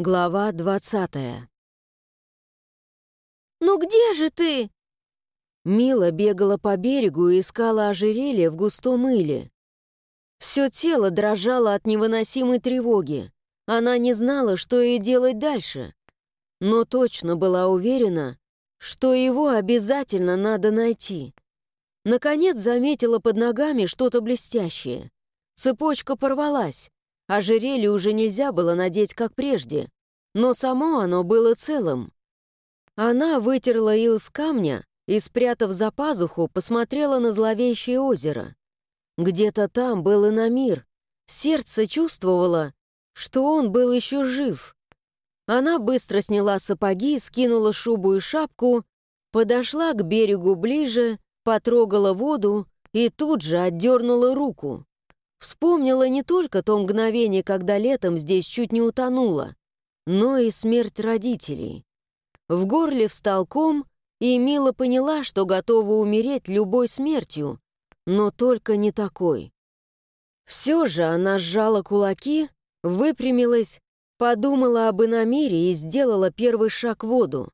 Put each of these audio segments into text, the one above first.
Глава двадцатая. «Ну где же ты?» Мила бегала по берегу и искала ожерелье в густом мыле. Все тело дрожало от невыносимой тревоги. Она не знала, что ей делать дальше, но точно была уверена, что его обязательно надо найти. Наконец заметила под ногами что-то блестящее. Цепочка порвалась. Ожерелье уже нельзя было надеть, как прежде, но само оно было целым. Она вытерла ил с камня и, спрятав за пазуху, посмотрела на зловещее озеро. Где-то там был и Намир. Сердце чувствовало, что он был еще жив. Она быстро сняла сапоги, скинула шубу и шапку, подошла к берегу ближе, потрогала воду и тут же отдернула руку. Вспомнила не только то мгновение, когда летом здесь чуть не утонула, но и смерть родителей. В горле встал ком, и Мила поняла, что готова умереть любой смертью, но только не такой. Все же она сжала кулаки, выпрямилась, подумала об иномире и сделала первый шаг в воду.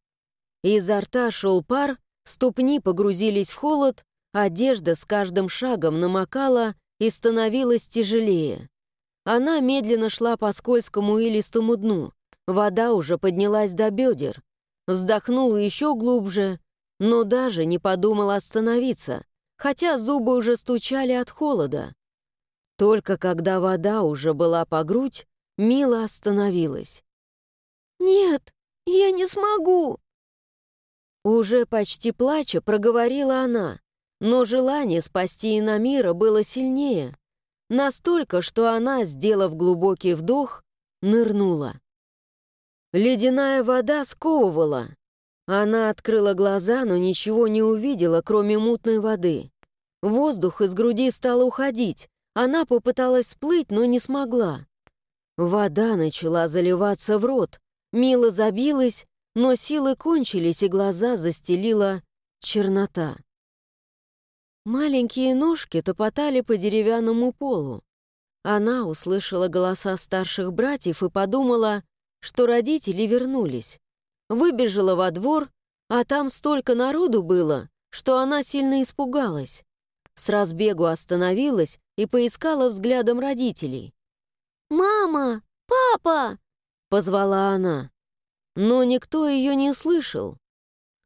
Изо рта шел пар, ступни погрузились в холод, одежда с каждым шагом намокала, и становилось тяжелее. Она медленно шла по скользкому илистому дну. Вода уже поднялась до бедер. Вздохнула еще глубже, но даже не подумала остановиться, хотя зубы уже стучали от холода. Только когда вода уже была по грудь, Мила остановилась. «Нет, я не смогу!» Уже почти плача проговорила она. Но желание спасти Инамира было сильнее. Настолько, что она, сделав глубокий вдох, нырнула. Ледяная вода сковывала. Она открыла глаза, но ничего не увидела, кроме мутной воды. Воздух из груди стал уходить. Она попыталась всплыть, но не смогла. Вода начала заливаться в рот. Мила забилась, но силы кончились, и глаза застелила чернота. Маленькие ножки топотали по деревянному полу. Она услышала голоса старших братьев и подумала, что родители вернулись. Выбежала во двор, а там столько народу было, что она сильно испугалась. С разбегу остановилась и поискала взглядом родителей. «Мама! Папа!» — позвала она. Но никто ее не слышал.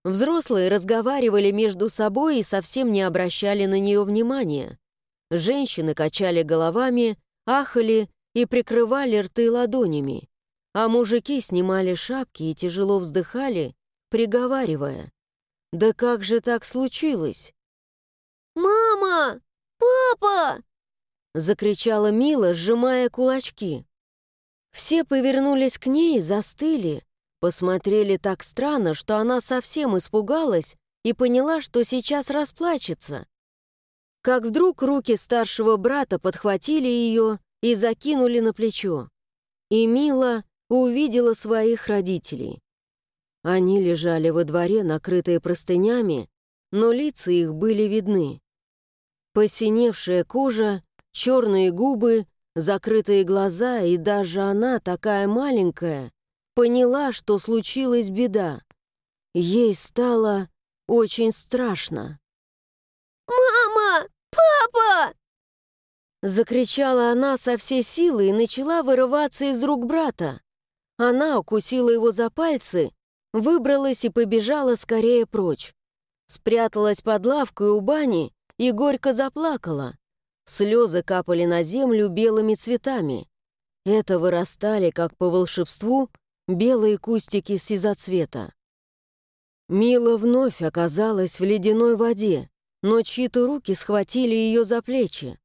Взрослые разговаривали между собой и совсем не обращали на нее внимания. Женщины качали головами, ахали и прикрывали рты ладонями, а мужики снимали шапки и тяжело вздыхали, приговаривая. «Да как же так случилось?» «Мама! Папа!» закричала Мила, сжимая кулачки. Все повернулись к ней застыли, Посмотрели так странно, что она совсем испугалась и поняла, что сейчас расплачется. Как вдруг руки старшего брата подхватили ее и закинули на плечо. И Мила увидела своих родителей. Они лежали во дворе, накрытые простынями, но лица их были видны. Посиневшая кожа, черные губы, закрытые глаза, и даже она, такая маленькая, поняла, что случилась беда. Ей стало очень страшно. «Мама! Папа!» Закричала она со всей силы и начала вырываться из рук брата. Она укусила его за пальцы, выбралась и побежала скорее прочь. Спряталась под лавкой у бани и горько заплакала. Слезы капали на землю белыми цветами. Это вырастали, как по волшебству, белые кустики сизоцвета. Мила вновь оказалась в ледяной воде, но чьи-то руки схватили ее за плечи.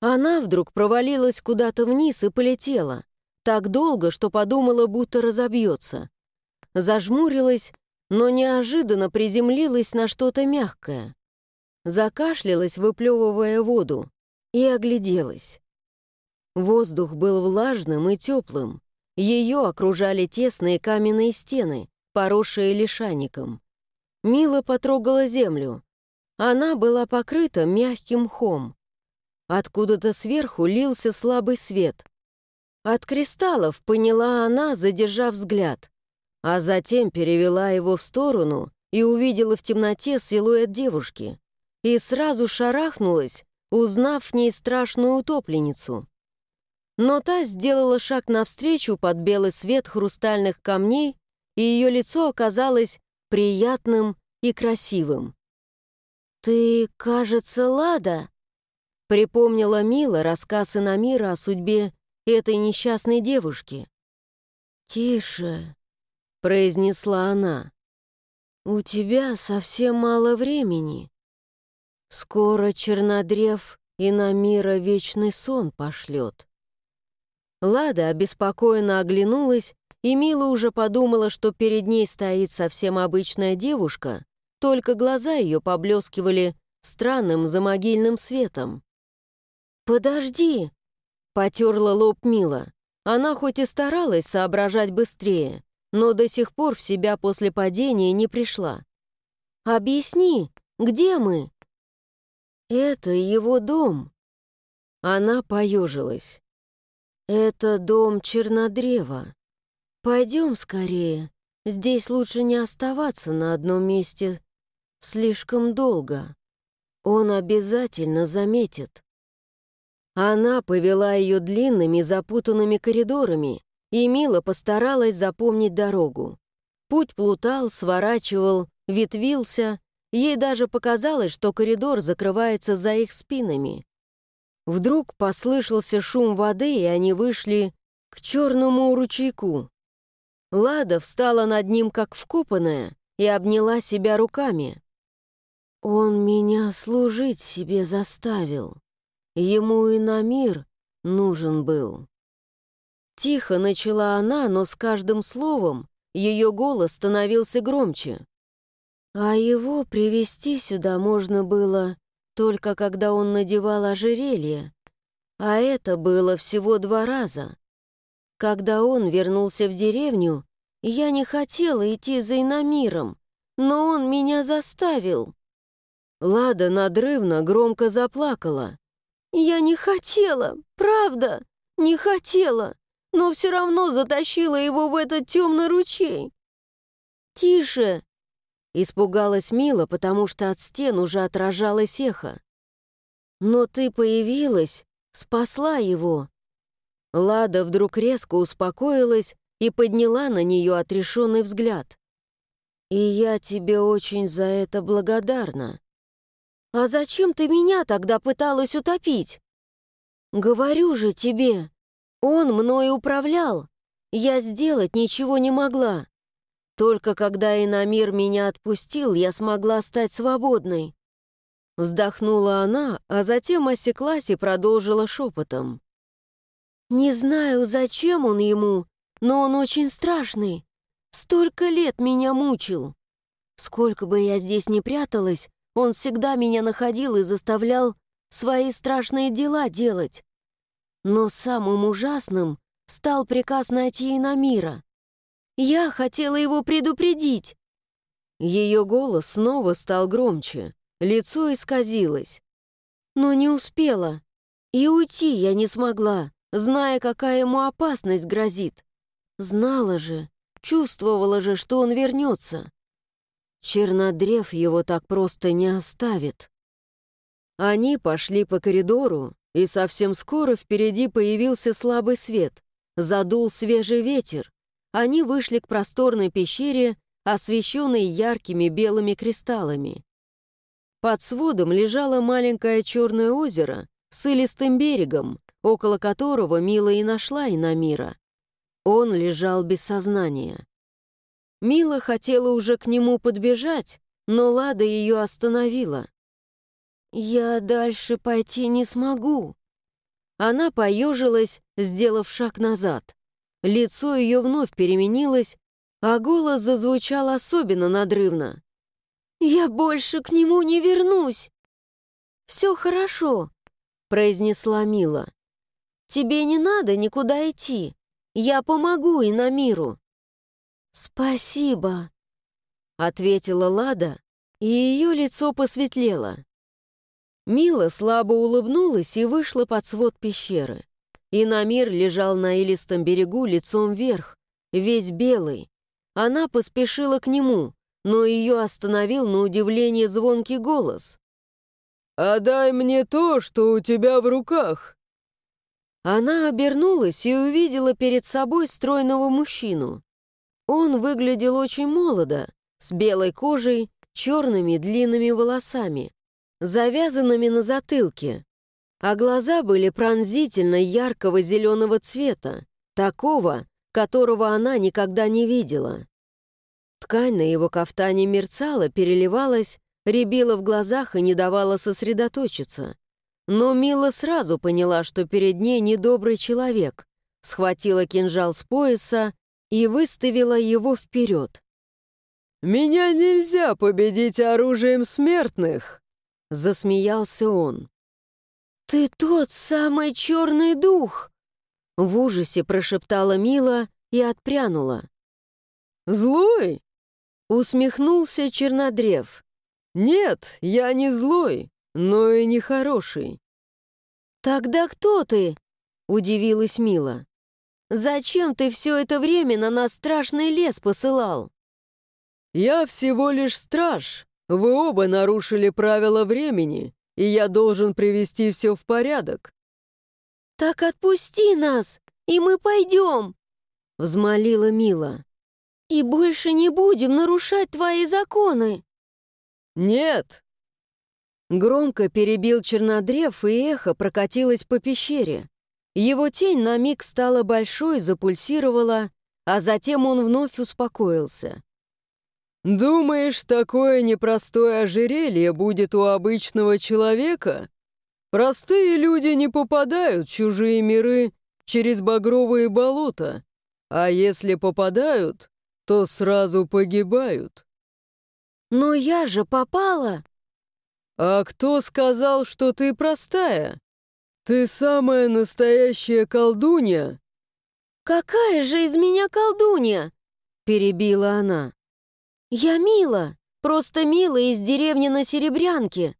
Она вдруг провалилась куда-то вниз и полетела, так долго, что подумала, будто разобьется. Зажмурилась, но неожиданно приземлилась на что-то мягкое. Закашлялась, выплевывая воду, и огляделась. Воздух был влажным и теплым, ее окружали тесные каменные стены, поросшие лишайником. Мила потрогала землю. Она была покрыта мягким мхом. Откуда-то сверху лился слабый свет. От кристаллов поняла она, задержав взгляд, а затем перевела его в сторону и увидела в темноте силуэт девушки и сразу шарахнулась, узнав в ней страшную утопленницу. Но та сделала шаг навстречу под белый свет хрустальных камней, и ее лицо оказалось приятным и красивым. «Ты, кажется, Лада?» Припомнила Мила рассказ Инамира о судьбе этой несчастной девушки. «Тише», — произнесла она. «У тебя совсем мало времени. Скоро Чернодрев Инамира вечный сон пошлет». Лада обеспокоенно оглянулась, и Мила уже подумала, что перед ней стоит совсем обычная девушка, только глаза ее поблескивали странным замогильным светом. «Подожди!» — потерла лоб Мила. Она хоть и старалась соображать быстрее, но до сих пор в себя после падения не пришла. «Объясни, где мы?» «Это его дом». Она поежилась. «Это дом Чернодрева. Пойдем скорее. Здесь лучше не оставаться на одном месте слишком долго. Он обязательно заметит». Она повела ее длинными запутанными коридорами, и Мила постаралась запомнить дорогу. Путь плутал, сворачивал, ветвился, ей даже показалось, что коридор закрывается за их спинами. Вдруг послышался шум воды, и они вышли к черному ручейку. Лада встала над ним, как вкопанная, и обняла себя руками. «Он меня служить себе заставил. Ему и на мир нужен был». Тихо начала она, но с каждым словом ее голос становился громче. А его привести сюда можно было только когда он надевал ожерелье, а это было всего два раза. Когда он вернулся в деревню, я не хотела идти за иномиром, но он меня заставил. Лада надрывно громко заплакала. «Я не хотела, правда, не хотела, но все равно затащила его в этот темный ручей». «Тише!» Испугалась Мила, потому что от стен уже отражалось эхо. «Но ты появилась, спасла его». Лада вдруг резко успокоилась и подняла на нее отрешенный взгляд. «И я тебе очень за это благодарна». «А зачем ты меня тогда пыталась утопить?» «Говорю же тебе, он мной управлял. Я сделать ничего не могла. Только когда Инамир меня отпустил, я смогла стать свободной. Вздохнула она, а затем осеклась и продолжила шепотом. «Не знаю, зачем он ему, но он очень страшный. Столько лет меня мучил. Сколько бы я здесь ни пряталась, он всегда меня находил и заставлял свои страшные дела делать. Но самым ужасным стал приказ найти Инамира. Я хотела его предупредить!» Ее голос снова стал громче, лицо исказилось. Но не успела. И уйти я не смогла, зная, какая ему опасность грозит. Знала же, чувствовала же, что он вернется. Чернодрев его так просто не оставит. Они пошли по коридору, и совсем скоро впереди появился слабый свет. Задул свежий ветер, они вышли к просторной пещере, освещенной яркими белыми кристаллами. Под сводом лежало маленькое черное озеро с илистым берегом, около которого Мила и нашла Инамира. Он лежал без сознания. Мила хотела уже к нему подбежать, но Лада ее остановила. «Я дальше пойти не смогу». Она поежилась, сделав шаг назад. Лицо ее вновь переменилось, а голос зазвучал особенно надрывно. «Я больше к нему не вернусь!» «Все хорошо», — произнесла Мила. «Тебе не надо никуда идти. Я помогу и на миру». «Спасибо», — ответила Лада, и ее лицо посветлело. Мила слабо улыбнулась и вышла под свод пещеры. Инамир лежал на илистом берегу лицом вверх, весь белый. Она поспешила к нему, но ее остановил на удивление звонкий голос. «Отдай мне то, что у тебя в руках!» Она обернулась и увидела перед собой стройного мужчину. Он выглядел очень молодо, с белой кожей, черными длинными волосами, завязанными на затылке, а глаза были пронзительно яркого зеленого цвета, такого, которого она никогда не видела. Ткань на его кафтане мерцала, переливалась, рябила в глазах и не давала сосредоточиться. Но Мила сразу поняла, что перед ней недобрый человек, схватила кинжал с пояса и выставила его вперед. «Меня нельзя победить оружием смертных!» Засмеялся он. «Ты тот самый черный дух!» В ужасе прошептала Мила и отпрянула. «Злой?» Усмехнулся Чернодрев. «Нет, я не злой, но и не хороший». «Тогда кто ты?» Удивилась Мила. «Зачем ты все это время на нас страшный лес посылал?» «Я всего лишь страж. Вы оба нарушили правила времени, и я должен привести все в порядок». «Так отпусти нас, и мы пойдем!» Взмолила Мила. «И больше не будем нарушать твои законы!» «Нет!» Громко перебил чернодрев, и эхо прокатилось по пещере. Его тень на миг стала большой, запульсировала, а затем он вновь успокоился. «Думаешь, такое непростое ожерелье будет у обычного человека? Простые люди не попадают в чужие миры через багровые болота, а если попадают, то сразу погибают». «Но я же попала!» «А кто сказал, что ты простая? Ты самая настоящая колдунья!» «Какая же из меня колдунья?» — перебила она. «Я Мила, просто Мила из деревни на Серебрянке».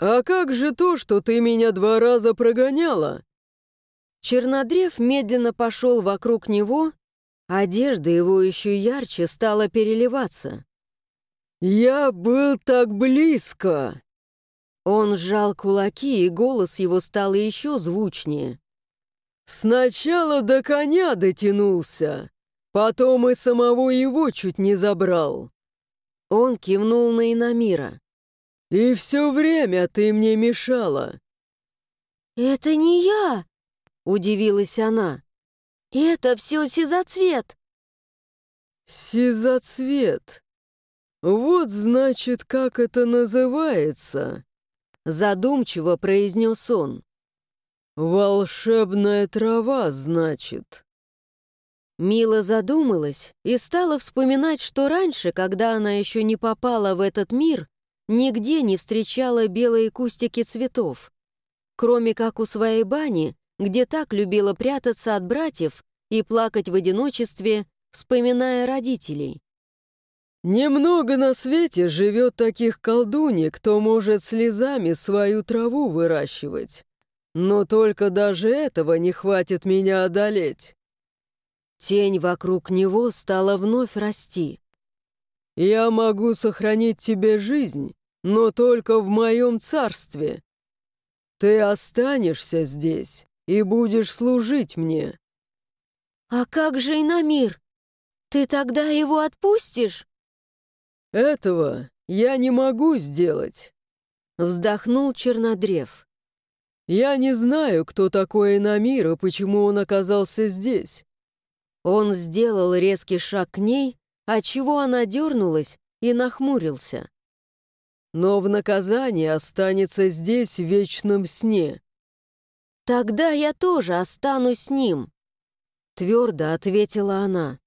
«А как же то, что ты меня два раза прогоняла?» Чернодрев медленно пошел вокруг него, одежда его еще ярче стала переливаться. «Я был так близко!» Он сжал кулаки, и голос его стал еще звучнее. «Сначала до коня дотянулся, Потом и самого его чуть не забрал. Он кивнул на Инамира. И все время ты мне мешала. Это не я, удивилась она. Это все сизоцвет. Сизоцвет. Вот значит, как это называется. Задумчиво произнес он. «Волшебная трава, значит». Мила задумалась и стала вспоминать, что раньше, когда она еще не попала в этот мир, нигде не встречала белые кустики цветов. Кроме как у своей бани, где так любила прятаться от братьев и плакать в одиночестве, вспоминая родителей. «Немного на свете живет таких колдуней, кто может слезами свою траву выращивать. Но только даже этого не хватит меня одолеть». Тень вокруг него стала вновь расти. «Я могу сохранить тебе жизнь, но только в моем царстве. Ты останешься здесь и будешь служить мне». «А как же Инамир? Ты тогда его отпустишь?» «Этого я не могу сделать», — вздохнул Чернодрев. «Я не знаю, кто такой Инамир и почему он оказался здесь. Он сделал резкий шаг к ней, отчего она дернулась и нахмурился. «Но в наказание останется здесь в вечном сне». «Тогда я тоже останусь с ним», — твердо ответила она.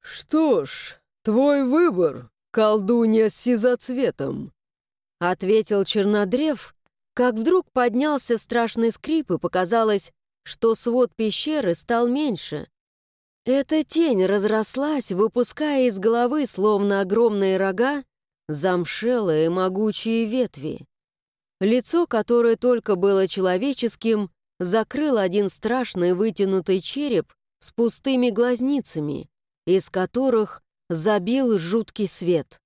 «Что ж, твой выбор, колдунья с сизоцветом», — ответил Чернодрев, как вдруг поднялся страшный скрип и показалось, что свод пещеры стал меньше. Эта тень разрослась, выпуская из головы, словно огромные рога, замшелые могучие ветви. Лицо, которое только было человеческим, закрыл один страшный вытянутый череп с пустыми глазницами, из которых забил жуткий свет.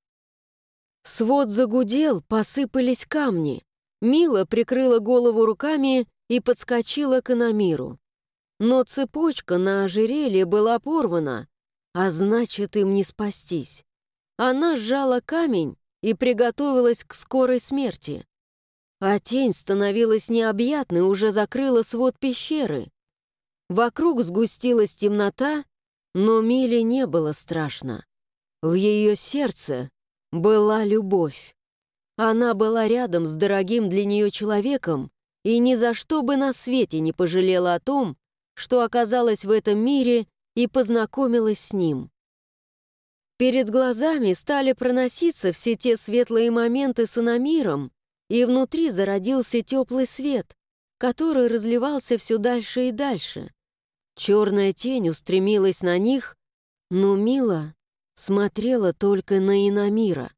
Свод загудел, посыпались камни. Мила прикрыла голову руками и подскочила к Анамиру. Но цепочка на ожерелье была порвана, а значит, им не спастись. Она сжала камень и приготовилась к скорой смерти. А тень становилась необъятной, уже закрыла свод пещеры. Вокруг сгустилась темнота, но Миле не было страшно. В ее сердце была любовь. Она была рядом с дорогим для нее человеком и ни за что бы на свете не пожалела о том, что оказалась в этом мире и познакомилась с ним. Перед глазами стали проноситься все те светлые моменты с Анамиром, и внутри зародился теплый свет, который разливался все дальше и дальше. Черная тень устремилась на них, но Мила смотрела только на Инамира.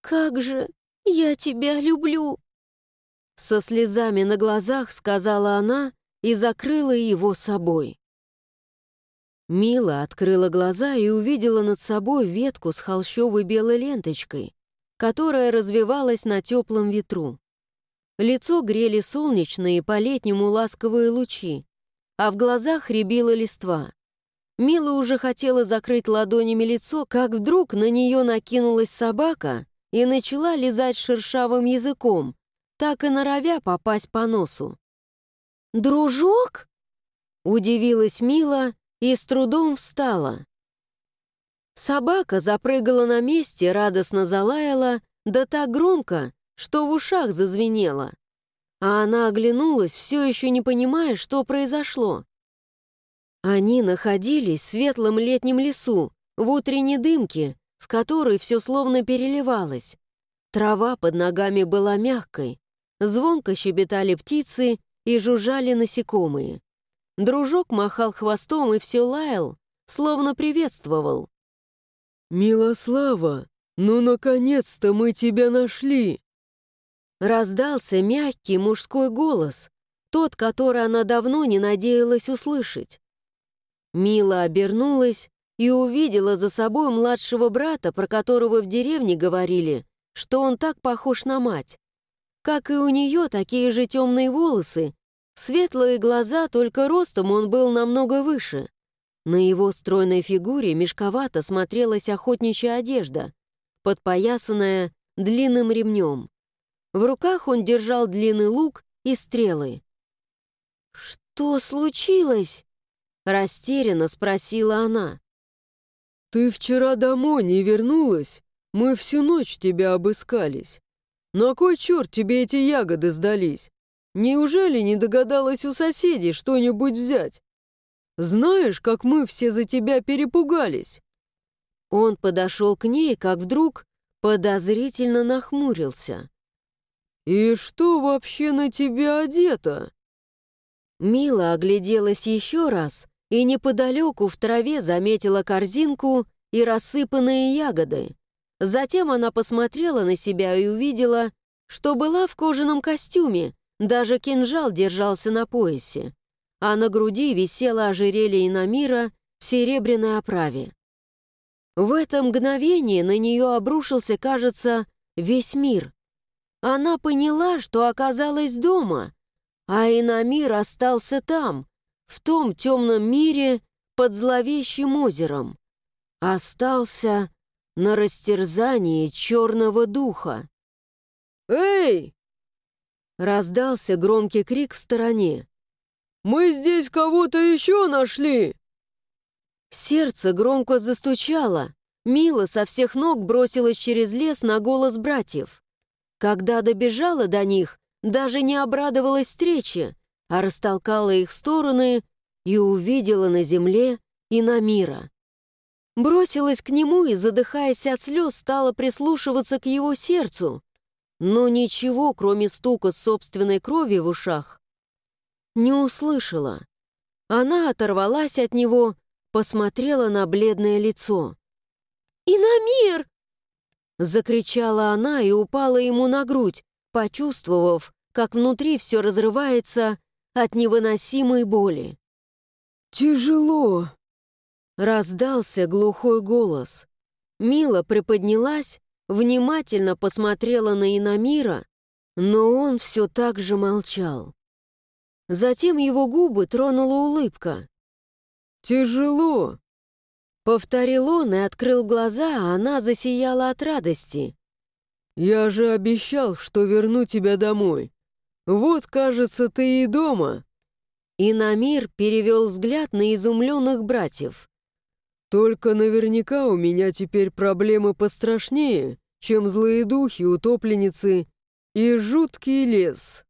«Как же я тебя люблю!» Со слезами на глазах сказала она и закрыла его собой. Мила открыла глаза и увидела над собой ветку с холщовой белой ленточкой, которая развивалась на теплом ветру. Лицо грели солнечные по-летнему ласковые лучи, а в глазах рябила листва. Мила уже хотела закрыть ладонями лицо, как вдруг на нее накинулась собака и начала лизать шершавым языком, так и норовя попасть по носу. «Дружок?» — удивилась Мила и с трудом встала. Собака запрыгала на месте, радостно залаяла, да так громко, что в ушах зазвенело. А она оглянулась, все еще не понимая, что произошло. Они находились в светлом летнем лесу, в утренней дымке, в которой все словно переливалось. Трава под ногами была мягкой, звонко щебетали птицы и жужжали насекомые. Дружок махал хвостом и все лаял, словно приветствовал. «Милослава, ну, наконец-то мы тебя нашли!» Раздался мягкий мужской голос, тот, который она давно не надеялась услышать. Мила обернулась и увидела за собой младшего брата, про которого в деревне говорили, что он так похож на мать. Как и у нее такие же темные волосы, светлые глаза, только ростом он был намного выше. На его стройной фигуре мешковато смотрелась охотничья одежда, подпоясанная длинным ремнем. В руках он держал длинный лук и стрелы. «Что случилось?» — растерянно спросила она. «Ты вчера домой не вернулась? Мы всю ночь тебя обыскались. На кой черт тебе эти ягоды сдались? Неужели не догадалась у соседей что-нибудь взять? Знаешь, как мы все за тебя перепугались?» Он подошел к ней, как вдруг подозрительно нахмурился. «И что вообще на тебе одето?» Мила огляделась еще раз и неподалеку в траве заметила корзинку и рассыпанные ягоды. Затем она посмотрела на себя и увидела, что была в кожаном костюме, даже кинжал держался на поясе а на груди висело ожерелье Инамира в серебряной оправе. В это мгновение на нее обрушился, кажется, весь мир. Она поняла, что оказалась дома, а Инамир остался там, в том темном мире под зловещим озером. Остался на растерзании черного духа. «Эй!» Раздался громкий крик в стороне. Мы здесь кого-то еще нашли!» Сердце громко застучало. Мила со всех ног бросилась через лес на голос братьев. Когда добежала до них, даже не обрадовалась встрече, а растолкала их в стороны и увидела на земле и на мира. Бросилась к нему и, задыхаясь от слез, стала прислушиваться к его сердцу. Но ничего, кроме стука собственной крови в ушах, не услышала. Она оторвалась от него, посмотрела на бледное лицо. «Иномир!» Закричала она и упала ему на грудь, почувствовав, как внутри все разрывается, от невыносимой боли. «Тяжело!» Раздался глухой голос. Мила приподнялась, внимательно посмотрела на Инамира, но он все так же молчал. Затем его губы тронула улыбка. «Тяжело!» Повторил он и открыл глаза, а она засияла от радости. «Я же обещал, что верну тебя домой. Вот, кажется, ты и дома». И Намир перевел взгляд на изумленных братьев. «Только наверняка у меня теперь проблемы пострашнее, чем злые духи, утопленницы и жуткий лес».